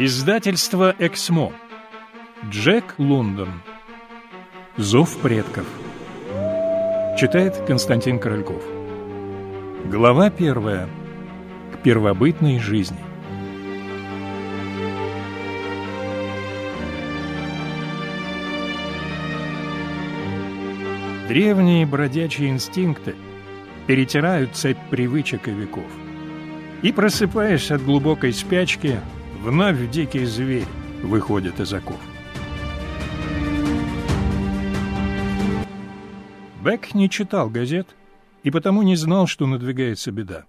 Издательство «Эксмо». Джек Лондон. Зов предков. Читает Константин Корольков. Глава первая. К первобытной жизни. Древние бродячие инстинкты перетирают цепь привычек и веков. И просыпаясь от глубокой спячки, Вновь дикий зверь выходит из оков. Бек не читал газет и потому не знал, что надвигается беда.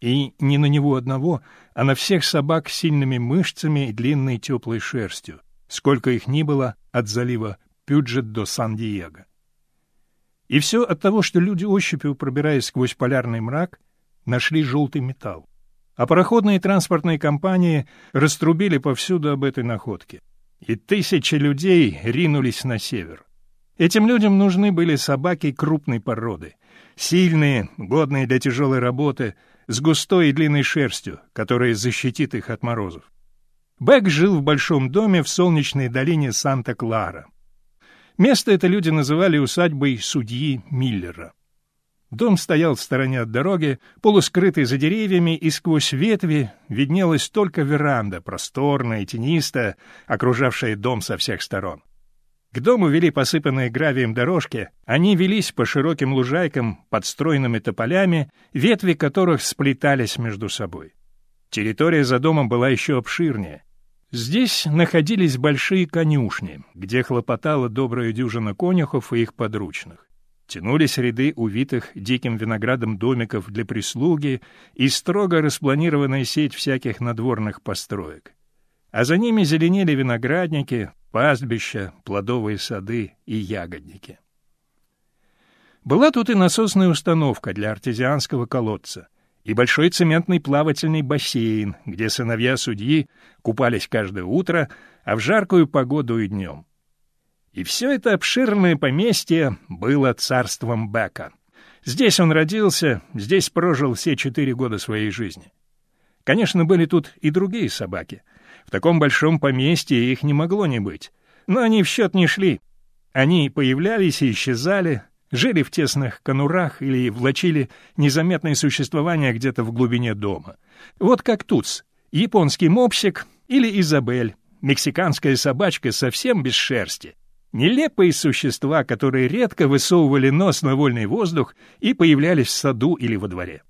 И не на него одного, а на всех собак с сильными мышцами и длинной теплой шерстью, сколько их ни было от залива Пюджет до Сан-Диего. И все от того, что люди ощупью, пробираясь сквозь полярный мрак, нашли желтый металл а пароходные транспортные компании раструбили повсюду об этой находке. И тысячи людей ринулись на север. Этим людям нужны были собаки крупной породы, сильные, годные для тяжелой работы, с густой и длинной шерстью, которая защитит их от морозов. Бэк жил в большом доме в солнечной долине Санта-Клара. Место это люди называли усадьбой судьи Миллера. Дом стоял в стороне от дороги, полускрытый за деревьями, и сквозь ветви виднелась только веранда, просторная и тенистая, окружавшая дом со всех сторон. К дому вели посыпанные гравием дорожки, они велись по широким лужайкам, подстроенными тополями, ветви которых сплетались между собой. Территория за домом была еще обширнее. Здесь находились большие конюшни, где хлопотала добрая дюжина конюхов и их подручных. Тянулись ряды увитых диким виноградом домиков для прислуги и строго распланированная сеть всяких надворных построек. А за ними зеленели виноградники, пастбища, плодовые сады и ягодники. Была тут и насосная установка для артезианского колодца, и большой цементный плавательный бассейн, где сыновья судьи купались каждое утро, а в жаркую погоду и днем. И все это обширное поместье было царством Бека. Здесь он родился, здесь прожил все четыре года своей жизни. Конечно, были тут и другие собаки. В таком большом поместье их не могло не быть. Но они в счет не шли. Они появлялись и исчезали, жили в тесных конурах или влачили незаметное существование где-то в глубине дома. Вот как Туц, японский мопсик или Изабель, мексиканская собачка совсем без шерсти, Нелепые существа, которые редко высовывали нос на вольный воздух и появлялись в саду или во дворе.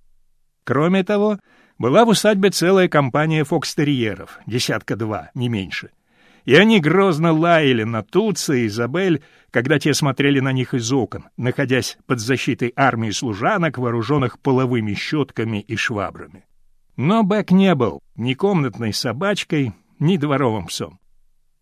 Кроме того, была в усадьбе целая компания фокстерьеров, десятка-два, не меньше. И они грозно лаяли на Туца и Изабель, когда те смотрели на них из окон, находясь под защитой армии служанок, вооруженных половыми щетками и швабрами. Но Бэк не был ни комнатной собачкой, ни дворовым псом.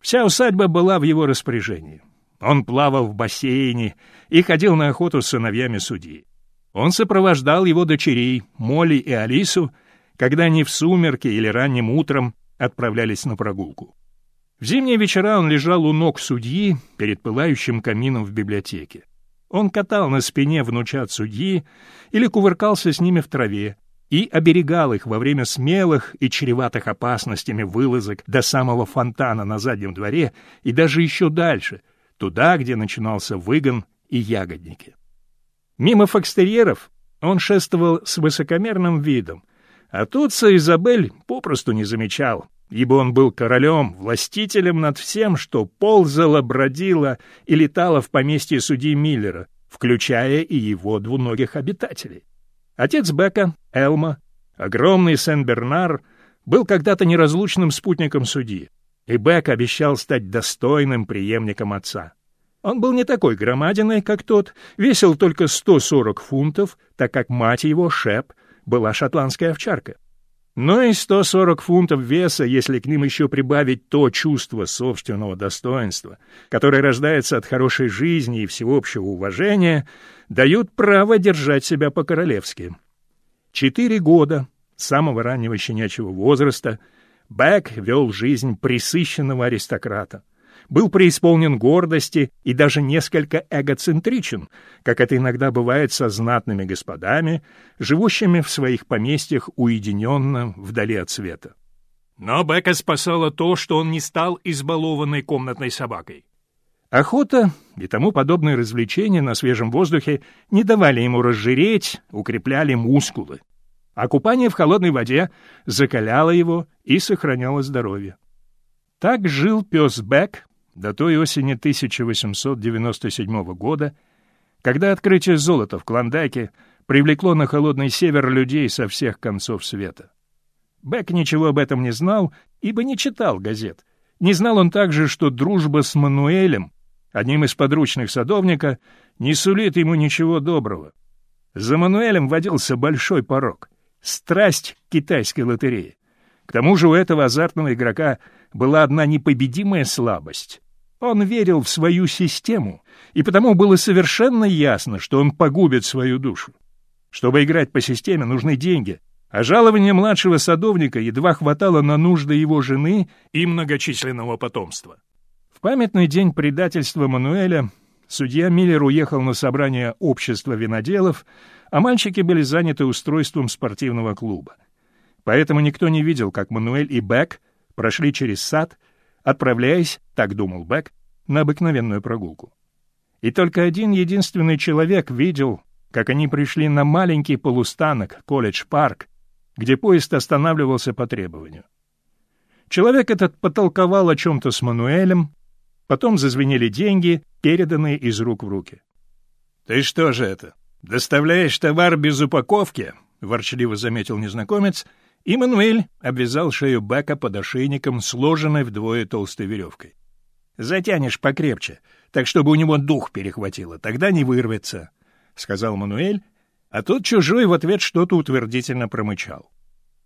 Вся усадьба была в его распоряжении. Он плавал в бассейне и ходил на охоту с сыновьями судьи. Он сопровождал его дочерей, Молли и Алису, когда они в сумерки или ранним утром отправлялись на прогулку. В зимние вечера он лежал у ног судьи перед пылающим камином в библиотеке. Он катал на спине внучат судьи или кувыркался с ними в траве и оберегал их во время смелых и чреватых опасностями вылазок до самого фонтана на заднем дворе и даже еще дальше, туда, где начинался выгон и ягодники. Мимо фокстерьеров он шествовал с высокомерным видом, а Туца Изабель попросту не замечал, ибо он был королем, властителем над всем, что ползало, бродило и летало в поместье судьи Миллера, включая и его двуногих обитателей. Отец Бека, Элма, огромный Сен-Бернар, был когда-то неразлучным спутником судьи и Бек обещал стать достойным преемником отца. Он был не такой громадиной, как тот, весил только 140 фунтов, так как мать его, Шеп, была шотландская овчарка. Но и 140 фунтов веса, если к ним еще прибавить то чувство собственного достоинства, которое рождается от хорошей жизни и всеобщего уважения, дают право держать себя по-королевски. Четыре года, самого раннего щенячьего возраста — Бэк вел жизнь присыщенного аристократа, был преисполнен гордости и даже несколько эгоцентричен, как это иногда бывает со знатными господами, живущими в своих поместьях уединенно вдали от света. Но Бека спасало то, что он не стал избалованной комнатной собакой. Охота и тому подобные развлечения на свежем воздухе не давали ему разжиреть, укрепляли мускулы. А купание в холодной воде закаляло его и сохраняло здоровье. Так жил пес Бек до той осени 1897 года, когда открытие золота в Клондайке привлекло на холодный север людей со всех концов света. Бек ничего об этом не знал, ибо не читал газет. Не знал он также, что дружба с Мануэлем одним из подручных садовника, не сулит ему ничего доброго. За Мануэлем водился большой порог — страсть к китайской лотерее. К тому же у этого азартного игрока была одна непобедимая слабость. Он верил в свою систему, и потому было совершенно ясно, что он погубит свою душу. Чтобы играть по системе, нужны деньги, а жалования младшего садовника едва хватало на нужды его жены и многочисленного потомства. В памятный день предательства Мануэля судья Миллер уехал на собрание общества виноделов, а мальчики были заняты устройством спортивного клуба. Поэтому никто не видел, как Мануэль и Бек прошли через сад, отправляясь, так думал Бек, на обыкновенную прогулку. И только один единственный человек видел, как они пришли на маленький полустанок, колледж-парк, где поезд останавливался по требованию. Человек этот потолковал о чем-то с Мануэлем, Потом зазвенели деньги, переданные из рук в руки. «Ты что же это, доставляешь товар без упаковки?» — ворчливо заметил незнакомец, и Мануэль обвязал шею Бека под ошейником, сложенной вдвое толстой веревкой. «Затянешь покрепче, так чтобы у него дух перехватило, тогда не вырвется», — сказал Мануэль, а тот чужой в ответ что-то утвердительно промычал.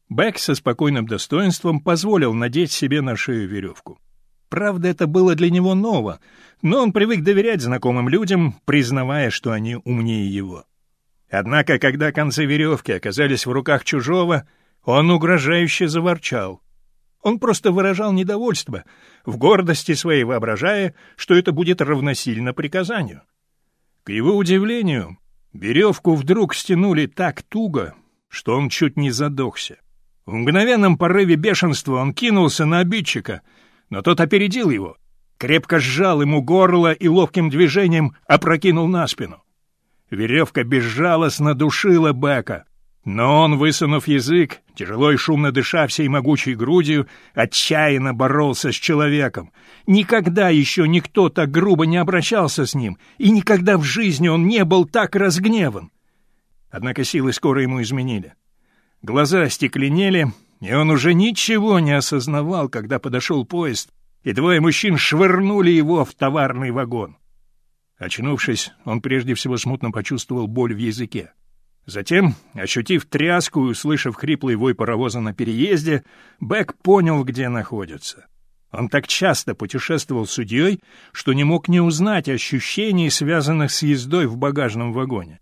Бек со спокойным достоинством позволил надеть себе на шею веревку. Правда, это было для него ново, но он привык доверять знакомым людям, признавая, что они умнее его. Однако, когда концы веревки оказались в руках чужого, он угрожающе заворчал. Он просто выражал недовольство, в гордости своей воображая, что это будет равносильно приказанию. К его удивлению, веревку вдруг стянули так туго, что он чуть не задохся. В мгновенном порыве бешенства он кинулся на обидчика — но тот опередил его, крепко сжал ему горло и ловким движением опрокинул на спину. Веревка безжалостно душила Бека, но он, высунув язык, тяжело и шумно дыша всей могучей грудью, отчаянно боролся с человеком. Никогда еще никто так грубо не обращался с ним, и никогда в жизни он не был так разгневан. Однако силы скоро ему изменили. Глаза остекленели, и он уже ничего не осознавал, когда подошел поезд, и двое мужчин швырнули его в товарный вагон. Очнувшись, он прежде всего смутно почувствовал боль в языке. Затем, ощутив тряску и услышав хриплый вой паровоза на переезде, Бэк понял, где находится. Он так часто путешествовал с судьей, что не мог не узнать ощущений, связанных с ездой в багажном вагоне.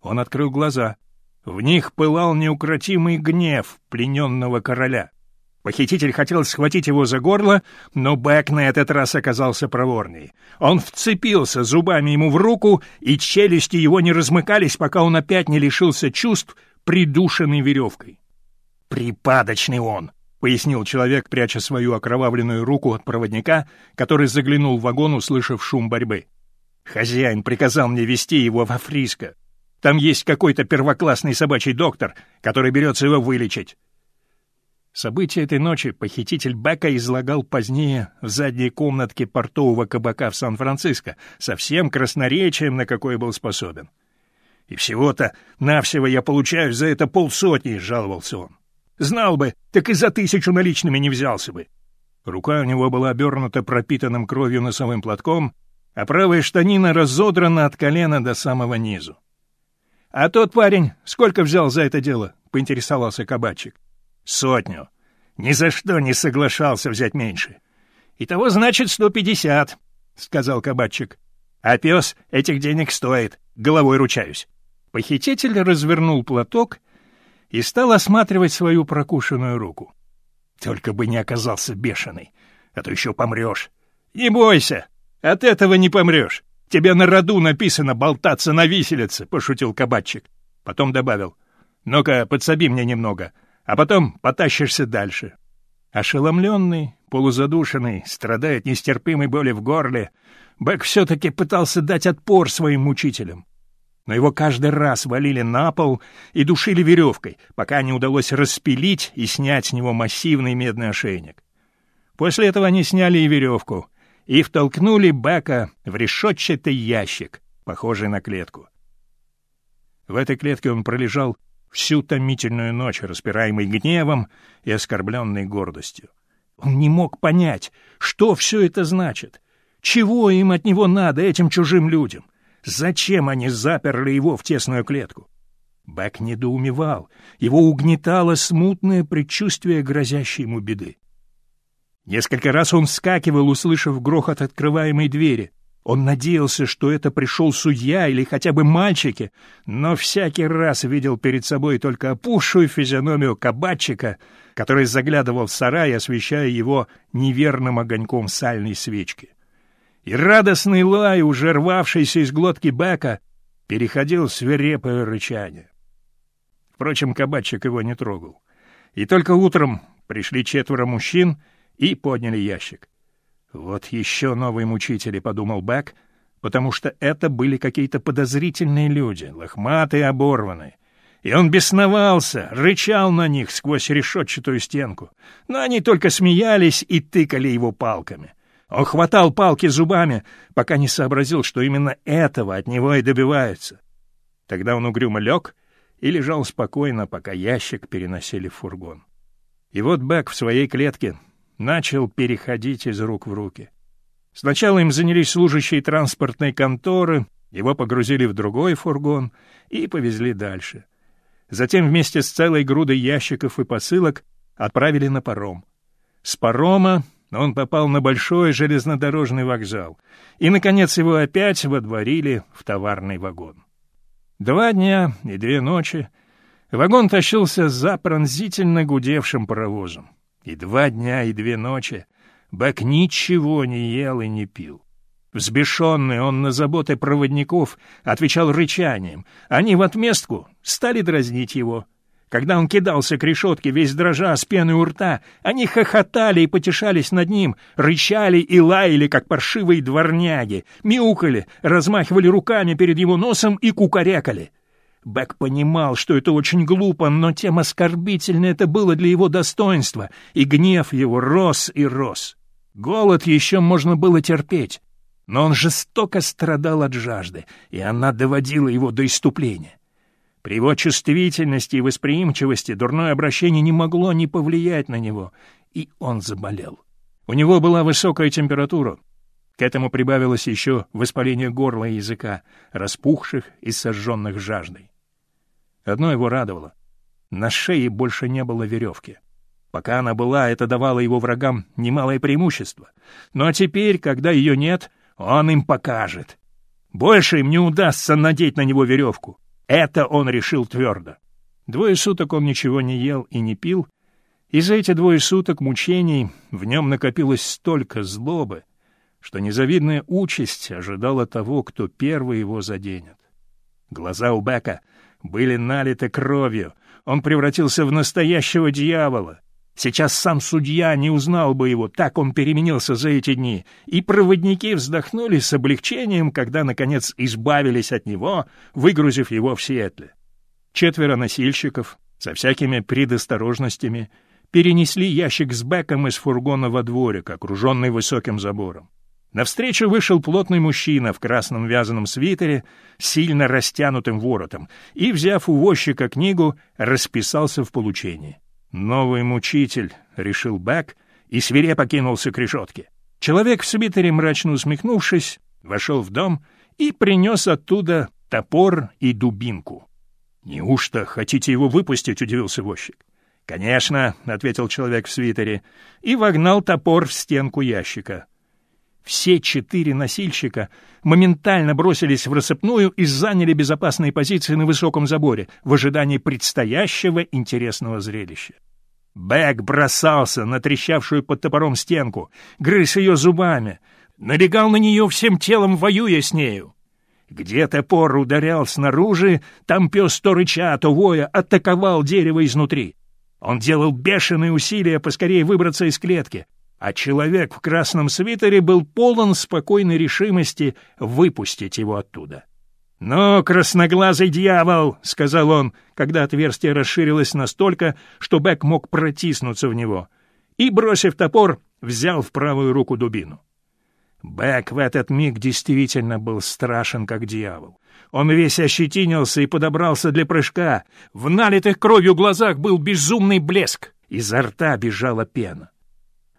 Он открыл глаза — в них пылал неукротимый гнев плененного короля. Похититель хотел схватить его за горло, но Бэк на этот раз оказался проворней. Он вцепился зубами ему в руку, и челюсти его не размыкались, пока он опять не лишился чувств, придушенный веревкой. «Припадочный он!» — пояснил человек, пряча свою окровавленную руку от проводника, который заглянул в вагон, услышав шум борьбы. «Хозяин приказал мне вести его во Фриско. Там есть какой-то первоклассный собачий доктор, который берется его вылечить. События этой ночи похититель Бека излагал позднее в задней комнатке портового кабака в Сан-Франциско, со всем красноречием, на какой был способен. «И всего-то навсего я получаю за это полсотни», — жаловался он. «Знал бы, так и за тысячу наличными не взялся бы». Рука у него была обернута пропитанным кровью носовым платком, а правая штанина разодрана от колена до самого низу. «А тот парень сколько взял за это дело?» — поинтересовался кабачик. «Сотню. Ни за что не соглашался взять меньше». «Итого, значит, сто пятьдесят», — сказал кабачик. «А пес этих денег стоит, головой ручаюсь». Похититель развернул платок и стал осматривать свою прокушенную руку. «Только бы не оказался бешеный, а то еще помрешь». «Не бойся, от этого не помрешь. Тебе на роду написано болтаться на виселице, — пошутил кабачик. Потом добавил. — Ну-ка, подсоби мне немного, а потом потащишься дальше. Ошеломленный, полузадушенный, страдая от нестерпимой боли в горле, Бэк все-таки пытался дать отпор своим мучителям. Но его каждый раз валили на пол и душили веревкой, пока не удалось распилить и снять с него массивный медный ошейник. После этого они сняли и веревку, и втолкнули Бека в решетчатый ящик, похожий на клетку. В этой клетке он пролежал всю томительную ночь, распираемый гневом и оскорбленной гордостью. Он не мог понять, что все это значит, чего им от него надо, этим чужим людям, зачем они заперли его в тесную клетку. Бэк недоумевал, его угнетало смутное предчувствие грозящей ему беды. Несколько раз он вскакивал, услышав грохот открываемой двери. Он надеялся, что это пришел судья или хотя бы мальчики, но всякий раз видел перед собой только опухшую физиономию кабачика, который заглядывал в сарай, освещая его неверным огоньком сальной свечки. И радостный лай, уже рвавшийся из глотки Бека, переходил в свирепое рычание. Впрочем, кабачик его не трогал. И только утром пришли четверо мужчин и подняли ящик. «Вот еще новые мучители», — подумал Бэк, потому что это были какие-то подозрительные люди, лохматые, оборванные. И он бесновался, рычал на них сквозь решетчатую стенку. Но они только смеялись и тыкали его палками. Он хватал палки зубами, пока не сообразил, что именно этого от него и добиваются. Тогда он угрюмо лег и лежал спокойно, пока ящик переносили в фургон. И вот Бэк в своей клетке начал переходить из рук в руки. Сначала им занялись служащие транспортной конторы, его погрузили в другой фургон и повезли дальше. Затем вместе с целой грудой ящиков и посылок отправили на паром. С парома он попал на большой железнодорожный вокзал, и, наконец, его опять водворили в товарный вагон. Два дня и две ночи вагон тащился за пронзительно гудевшим паровозом. И два дня, и две ночи Бэк ничего не ел и не пил. Взбешенный он на заботы проводников отвечал рычанием. Они в отместку стали дразнить его. Когда он кидался к решетке, весь дрожа с пеной у рта, они хохотали и потешались над ним, рычали и лаяли, как паршивые дворняги, мяукали, размахивали руками перед его носом и кукарекали. Бэк понимал, что это очень глупо, но тем оскорбительно это было для его достоинства, и гнев его рос и рос. Голод еще можно было терпеть, но он жестоко страдал от жажды, и она доводила его до иступления. При его чувствительности и восприимчивости дурное обращение не могло не повлиять на него, и он заболел. У него была высокая температура. К этому прибавилось еще воспаление горла и языка, распухших и сожженных жаждой. Одно его радовало. На шее больше не было веревки. Пока она была, это давало его врагам немалое преимущество. Но теперь, когда ее нет, он им покажет. Больше им не удастся надеть на него веревку. Это он решил твердо. Двое суток он ничего не ел и не пил, и за эти двое суток мучений в нем накопилось столько злобы, что незавидная участь ожидала того, кто первый его заденет. Глаза у Бека были налиты кровью. Он превратился в настоящего дьявола. Сейчас сам судья не узнал бы его, так он переменился за эти дни, и проводники вздохнули с облегчением, когда, наконец, избавились от него, выгрузив его в Сиэтле. Четверо носильщиков, со всякими предосторожностями, перенесли ящик с бэком из фургона во дворик, окруженный высоким забором. Навстречу вышел плотный мужчина в красном вязаном свитере сильно растянутым воротом и, взяв у возчика книгу, расписался в получении. «Новый мучитель», — решил Бэк и свирепо кинулся к решетке. Человек в свитере, мрачно усмехнувшись, вошел в дом и принес оттуда топор и дубинку. «Неужто хотите его выпустить?» — удивился возчик. «Конечно», — ответил человек в свитере, и вогнал топор в стенку ящика. Все четыре носильщика моментально бросились в рассыпную и заняли безопасные позиции на высоком заборе в ожидании предстоящего интересного зрелища. Бэк бросался на трещавшую под топором стенку, грыз ее зубами, налегал на нее всем телом, воюя с нею. Где топор ударял снаружи, там пес то рыча, то воя атаковал дерево изнутри. Он делал бешеные усилия поскорее выбраться из клетки, а человек в красном свитере был полон спокойной решимости выпустить его оттуда. «Ну, красноглазый дьявол!» — сказал он, когда отверстие расширилось настолько, что Бэк мог протиснуться в него, и, бросив топор, взял в правую руку дубину. Бэк в этот миг действительно был страшен, как дьявол. Он весь ощетинился и подобрался для прыжка. В налитых кровью глазах был безумный блеск. Изо рта бежала пена.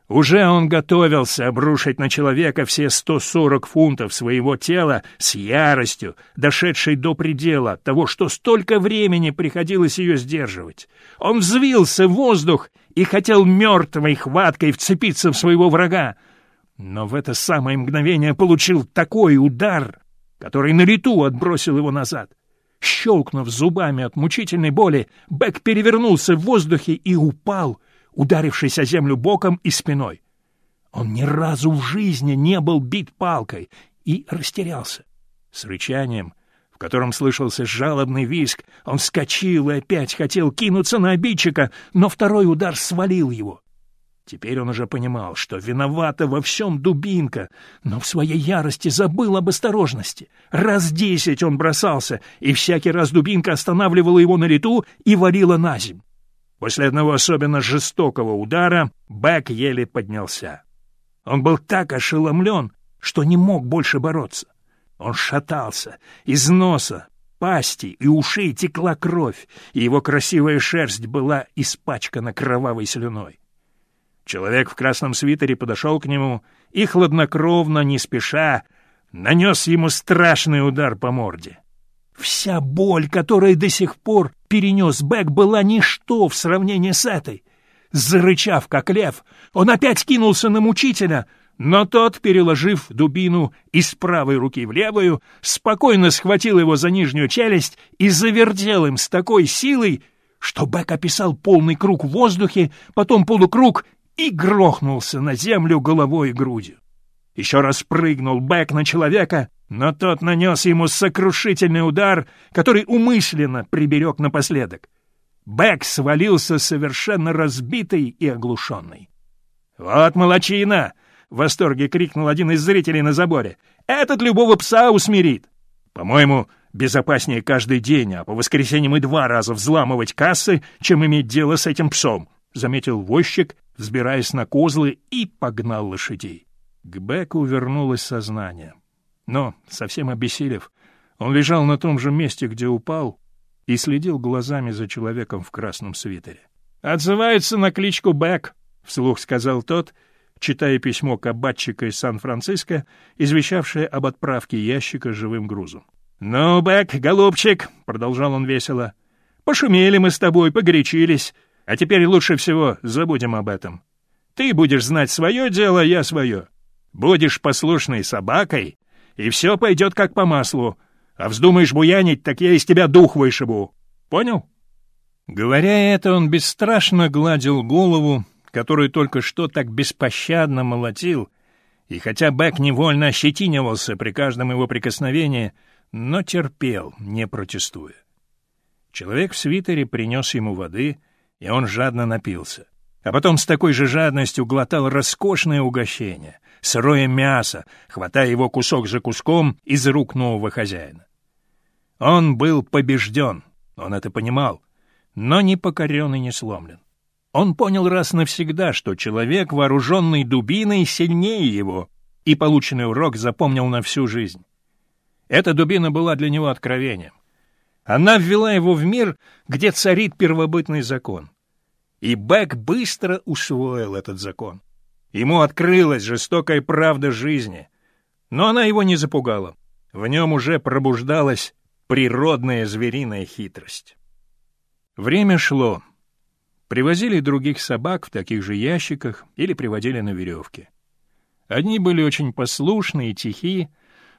Уже он готовился обрушить на человека все 140 фунтов своего тела с яростью, дошедшей до предела того, что столько времени приходилось ее сдерживать. Он взвился в воздух и хотел мертвой хваткой вцепиться в своего врага, но в это самое мгновение получил такой удар, который на лету отбросил его назад. Щелкнув зубами от мучительной боли, Бэк перевернулся в воздухе и упал, ударившись о землю боком и спиной. Он ни разу в жизни не был бит палкой и растерялся. С рычанием, в котором слышался жалобный визг, он вскочил и опять хотел кинуться на обидчика, но второй удар свалил его. Теперь он уже понимал, что виновата во всем дубинка, но в своей ярости забыл об осторожности. Раз десять он бросался, и всякий раз дубинка останавливала его на лету и валила на земь. После одного особенно жестокого удара Бэк еле поднялся. Он был так ошеломлен, что не мог больше бороться. Он шатался, из носа, пасти и ушей текла кровь, и его красивая шерсть была испачкана кровавой слюной. Человек в красном свитере подошел к нему и, хладнокровно, не спеша, нанес ему страшный удар по морде. Вся боль, которая до сих пор перенес Бэк, была ничто в сравнении с этой. Зарычав, как лев, он опять кинулся на мучителя, но тот, переложив дубину из правой руки в левую, спокойно схватил его за нижнюю челюсть и завертел им с такой силой, что Бэк описал полный круг в воздухе, потом полукруг и грохнулся на землю головой и грудью. Еще раз прыгнул Бэк на человека, но тот нанес ему сокрушительный удар, который умышленно приберег напоследок. Бэк свалился совершенно разбитый и оглушенный. «Вот молочина!» — в восторге крикнул один из зрителей на заборе. «Этот любого пса усмирит!» «По-моему, безопаснее каждый день, а по воскресеньям и два раза взламывать кассы, чем иметь дело с этим псом», — заметил возчик, взбираясь на козлы, и погнал лошадей. К Беку вернулось сознание. Но, совсем обессилев, он лежал на том же месте, где упал, и следил глазами за человеком в красном свитере. «Отзывается на кличку Бэк», — вслух сказал тот, читая письмо кабачика из Сан-Франциско, извещавшее об отправке ящика живым грузом. «Ну, Бэк, голубчик», — продолжал он весело, — «пошумели мы с тобой, погорячились, а теперь лучше всего забудем об этом. Ты будешь знать свое дело, я свое. Будешь послушной собакой, и все пойдет как по маслу. А вздумаешь буянить, так я из тебя дух вышибу. Понял?» Говоря это, он бесстрашно гладил голову, которую только что так беспощадно молотил, и хотя Бэк невольно ощетинивался при каждом его прикосновении, но терпел, не протестуя. Человек в свитере принес ему воды, и он жадно напился. А потом с такой же жадностью глотал роскошное угощение сырое мясо, хватая его кусок за куском из рук нового хозяина. Он был побежден, он это понимал, но не покорен и не сломлен. Он понял раз навсегда, что человек, вооруженный дубиной, сильнее его, и полученный урок запомнил на всю жизнь. Эта дубина была для него откровением. Она ввела его в мир, где царит первобытный закон. И Бэк быстро усвоил этот закон. Ему открылась жестокая правда жизни. Но она его не запугала. В нем уже пробуждалась природная звериная хитрость. Время шло. Привозили других собак в таких же ящиках или приводили на веревке. Одни были очень послушны и тихи,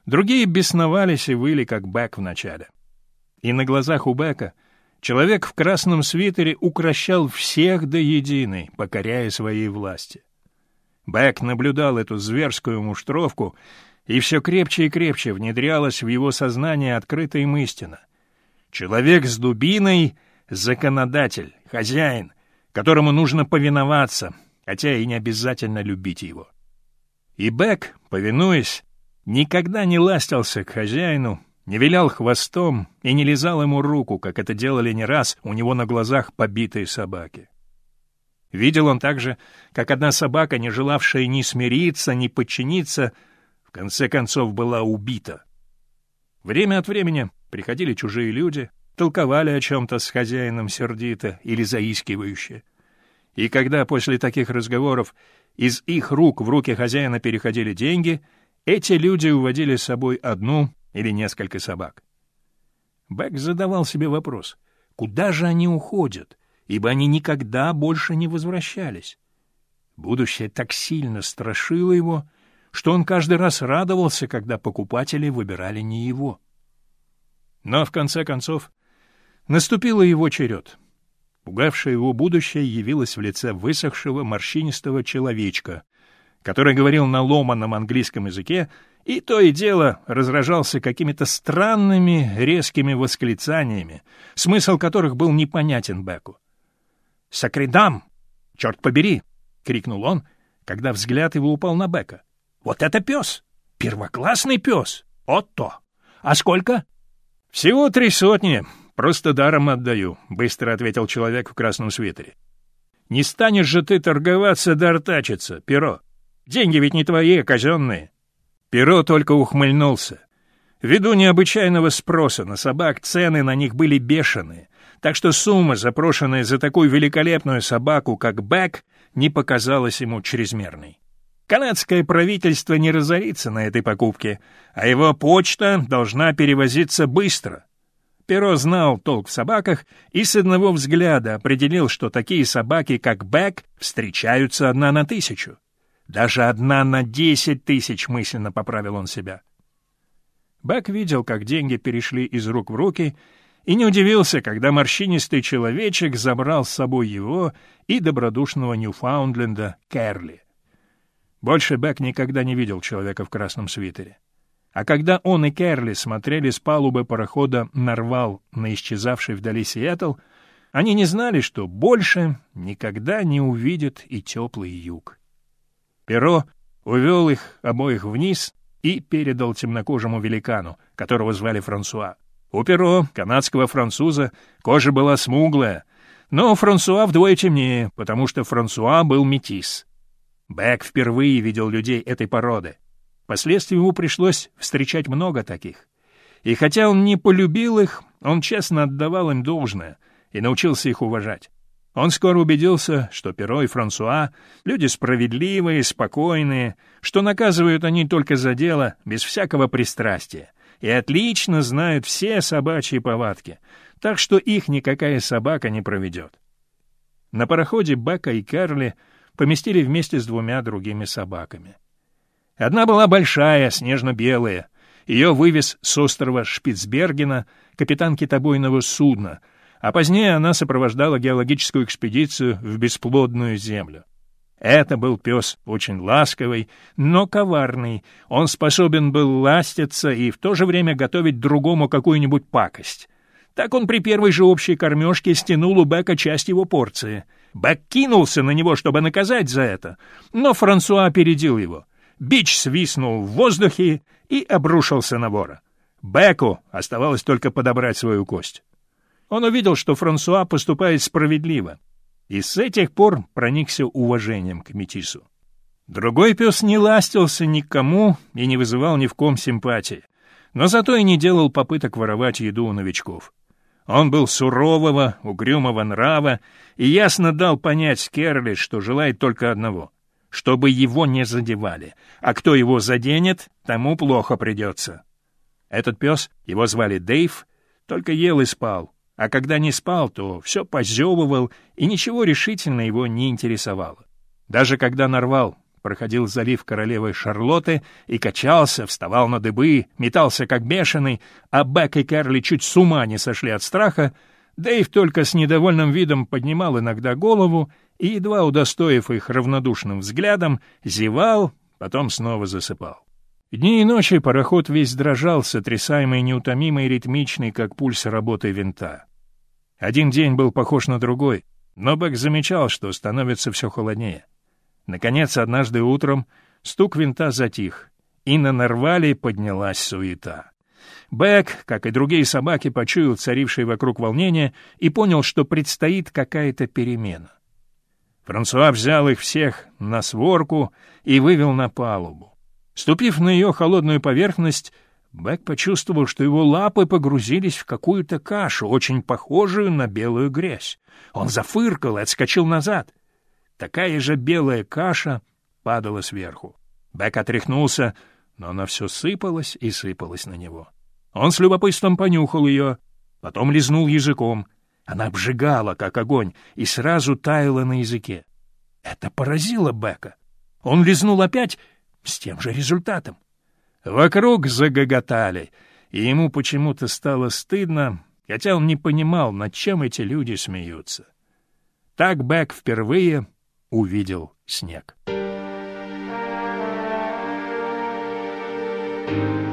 другие бесновались и выли, как Бэк в начале. И на глазах у Бэка человек в красном свитере укращал всех до единой, покоряя своей власти. Бэк наблюдал эту зверскую муштровку, и все крепче и крепче внедрялась в его сознание открытая им истина. Человек с дубиной — законодатель, хозяин, которому нужно повиноваться, хотя и не обязательно любить его. И Бек, повинуясь, никогда не ластился к хозяину, не вилял хвостом и не лизал ему руку, как это делали не раз у него на глазах побитые собаки. Видел он также, как одна собака, не желавшая ни смириться, ни подчиниться, в конце концов была убита. Время от времени приходили чужие люди, толковали о чем-то с хозяином сердито или заискивающе. И когда после таких разговоров из их рук в руки хозяина переходили деньги, эти люди уводили с собой одну или несколько собак. Бэк задавал себе вопрос, куда же они уходят, ибо они никогда больше не возвращались. Будущее так сильно страшило его, что он каждый раз радовался, когда покупатели выбирали не его. Но, в конце концов, наступил его черед. Пугавшее его будущее явилось в лице высохшего морщинистого человечка, который говорил на ломаном английском языке и то и дело разражался какими-то странными резкими восклицаниями, смысл которых был непонятен Беку. «Сакридам! Черт побери!» — крикнул он, когда взгляд его упал на Бека. «Вот это пес! Первоклассный пес! Отто! А сколько?» «Всего три сотни. Просто даром отдаю», — быстро ответил человек в красном свитере. «Не станешь же ты торговаться да артачиться, перо. Деньги ведь не твои, а казенные». Перо только ухмыльнулся. Ввиду необычайного спроса на собак цены на них были бешеные, так что сумма, запрошенная за такую великолепную собаку, как Бэк, не показалась ему чрезмерной. Канадское правительство не разорится на этой покупке, а его почта должна перевозиться быстро. Перо знал толк в собаках и с одного взгляда определил, что такие собаки, как Бэк, встречаются одна на тысячу. Даже одна на десять тысяч, мысленно поправил он себя. Бэк видел, как деньги перешли из рук в руки, и не удивился, когда морщинистый человечек забрал с собой его и добродушного Ньюфаундленда Керли. Больше Бэк никогда не видел человека в красном свитере. А когда он и Керли смотрели с палубы парохода «Нарвал» на исчезавший вдали Сиэтл, они не знали, что больше никогда не увидят и теплый юг. Перо увел их обоих вниз и передал темнокожему великану, которого звали Франсуа. У Перо, канадского француза, кожа была смуглая, но Франсуа вдвое темнее, потому что Франсуа был метис. Бэк впервые видел людей этой породы. Впоследствии ему пришлось встречать много таких. И хотя он не полюбил их, он честно отдавал им должное и научился их уважать. Он скоро убедился, что Перо и Франсуа — люди справедливые, спокойные, что наказывают они только за дело, без всякого пристрастия и отлично знают все собачьи повадки, так что их никакая собака не проведет. На пароходе Бека и Карли поместили вместе с двумя другими собаками. Одна была большая, снежно-белая. Ее вывез с острова Шпицбергена капитан китобойного судна, а позднее она сопровождала геологическую экспедицию в бесплодную землю. Это был пес очень ласковый, но коварный. Он способен был ластиться и в то же время готовить другому какую-нибудь пакость. Так он при первой же общей кормежке стянул у Бека часть его порции. Бек кинулся на него, чтобы наказать за это, но Франсуа опередил его. Бич свистнул в воздухе и обрушился на вора. Беку оставалось только подобрать свою кость. Он увидел, что Франсуа поступает справедливо, и с этих пор проникся уважением к метису. Другой пес не ластился никому и не вызывал ни в ком симпатии, но зато и не делал попыток воровать еду у новичков. Он был сурового, угрюмого нрава и ясно дал понять Керли, что желает только одного — чтобы его не задевали, а кто его заденет, тому плохо придется. Этот пес, его звали Дейв, только ел и спал, а когда не спал, то все позевывал, и ничего решительно его не интересовало. Даже когда нарвал, проходил залив королевы Шарлотты и качался, вставал на дыбы, метался как бешеный, а Бек и Карли чуть с ума не сошли от страха, Дэйв только с недовольным видом поднимал иногда голову и, едва удостоив их равнодушным взглядом, зевал, потом снова засыпал. Дни и ночи пароход весь дрожал, сотрясаемый неутомимой ритмичной, как пульс работы винта. Один день был похож на другой. Но Бэк замечал, что становится все холоднее. Наконец, однажды утром стук винта затих, и на Нарвале поднялась суета. Бэк, как и другие собаки, почуял царившее вокруг волнение и понял, что предстоит какая-то перемена. Франсуа взял их всех на сворку и вывел на палубу. Ступив на ее холодную поверхность, Бэк почувствовал, что его лапы погрузились в какую-то кашу, очень похожую на белую грязь. Он зафыркал и отскочил назад. Такая же белая каша падала сверху. Бэк отряхнулся, но она все сыпалась и сыпалась на него. Он с любопытством понюхал ее, потом лизнул языком. Она обжигала, как огонь, и сразу таяла на языке. Это поразило Бека. Он лизнул опять с тем же результатом. Вокруг загоготали, и ему почему-то стало стыдно, хотя он не понимал, над чем эти люди смеются. Так Бек впервые увидел снег. Thank you.